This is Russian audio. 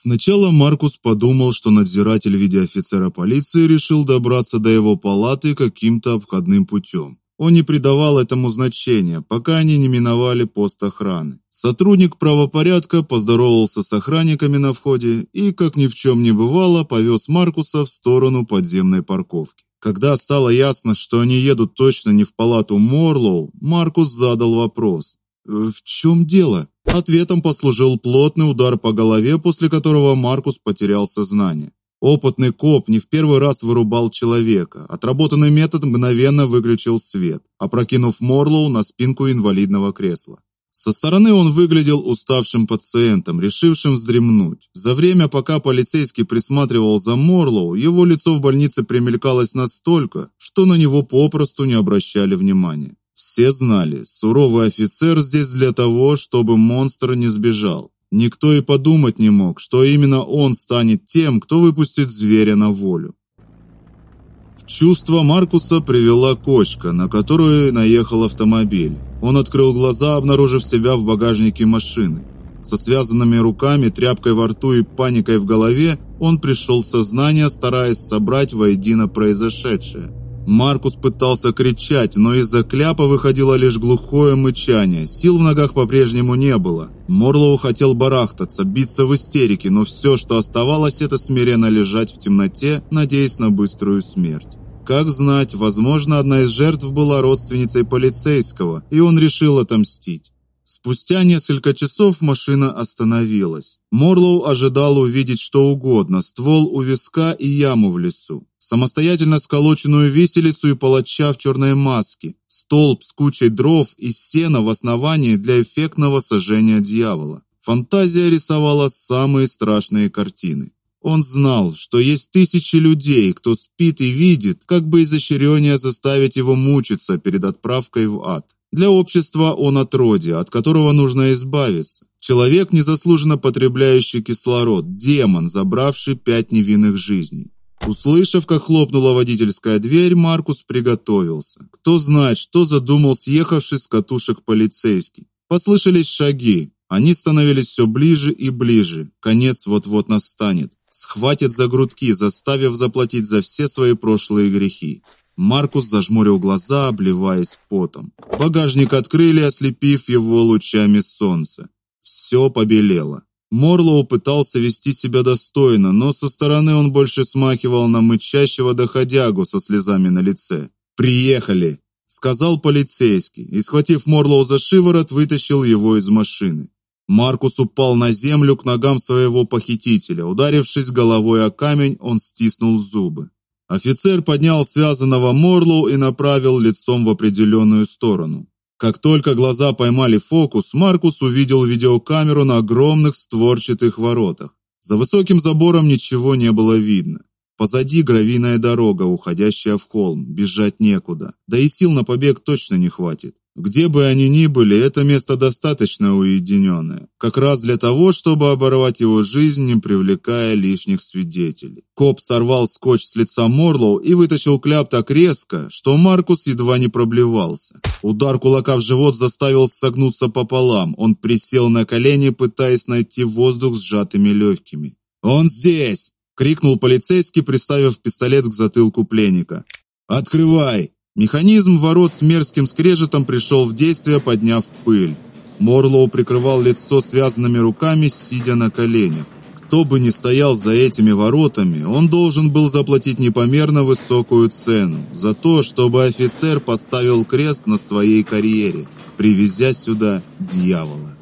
Сначала Маркус подумал, что надзиратель в виде офицера полиции решил добраться до его палаты каким-то обходным путем. Он не придавал этому значения, пока они не миновали пост охраны. Сотрудник правопорядка поздоровался с охранниками на входе и, как ни в чем не бывало, повез Маркуса в сторону подземной парковки. Когда стало ясно, что они едут точно не в палату Морлоу, Маркус задал вопрос: "В чем дело?" Ответом послужил плотный удар по голове, после которого Маркус потерял сознание. Опытный коп не в первый раз вырубал человека. Отработанный метод мгновенно выключил свет, опрокинув Морлоу на спинку инвалидного кресла. Со стороны он выглядел уставшим пациентом, решившим вздремнуть. За время, пока полицейский присматривал за Морлоу, его лицо в больнице примелькалось настолько, что на него попросту не обращали внимания. Все знали, суровый офицер здесь для того, чтобы монстр не сбежал. Никто и подумать не мог, что именно он станет тем, кто выпустит зверя на волю. В чувство Маркуса привела кочка, на которую наехал автомобиль. Он открыл глаза, обнаружив себя в багажнике машины. Со связанными руками, тряпкой во рту и паникой в голове, он пришел в сознание, стараясь собрать воедино произошедшее. Маркус пытался кричать, но из-за кляпа выходило лишь глухое мычание. Сил в ногах по-прежнему не было. Морлоу хотел барахтаться, биться в истерике, но все, что оставалось, это смиренно лежать в темноте, надеясь на быструю смерть. Как знать, возможно, одна из жертв была родственницей полицейского, и он решил отомстить. Спустя несколько часов машина остановилась. Морлоу ожидал увидеть что угодно: ствол у виска и яму в лесу, самостоятельно сколоченную виселицу и палача в черной маске, столб с кучей дров и сена в основании для эффектного сожжения дьявола. Фантазия рисовала самые страшные картины. Он знал, что есть тысячи людей, кто спит и видит, как бы изощрение заставить его мучиться перед отправкой в ад. Для общества он отродье, от которого нужно избавиться. Человек, незаслуженно потребляющий кислород, демон, забравший пять невинных жизней. Услышав, как хлопнула водительская дверь, Маркус приготовился. Кто знает, что задумал съехавший с катушек полицейский. Послышались шаги. Они становились все ближе и ближе. Конец вот-вот настанет. Схватит за грудки, заставив заплатить за все свои прошлые грехи. Маркус зажмурил глаза, обливаясь потом. Багажник открыли, ослепив его лучами солнца. Все побелело. Морлоу пытался вести себя достойно, но со стороны он больше смахивал на мычащего доходягу со слезами на лице. "Приехали", сказал полицейский и схватив Морлоу за шиворот, вытащил его из машины. Маркус упал на землю к ногам своего похитителя. Ударившись головой о камень, он стиснул зубы. Офицер поднял связанного Морлоу и направил лицом в определенную сторону. Как только глаза поймали фокус, Маркус увидел видеокамеру на огромных створчатых воротах. За высоким забором ничего не было видно. Позади гравийная дорога, уходящая в холм. Бежать некуда. Да и сил на побег точно не хватит. Где бы они ни были, это место достаточно уединенное, как раз для того, чтобы оборвать его жизнь, не привлекая лишних свидетелей. Коп сорвал скотч с лица Морлоу и вытащил кляп так резко, что Маркус едва не проблевался. Удар кулака в живот заставил согнуться пополам. Он присел на колени, пытаясь найти воздух сжатыми легкими. "Он здесь!" крикнул полицейский, приставив пистолет к затылку пленника. "Открывай!" Механизм ворот с мерзким скрежетом пришел в действие, подняв пыль. Морлоу прикрывал лицо связанными руками, сидя на коленях. Кто бы ни стоял за этими воротами, он должен был заплатить непомерно высокую цену за то, чтобы офицер поставил крест на своей карьере, привезя сюда дьявола.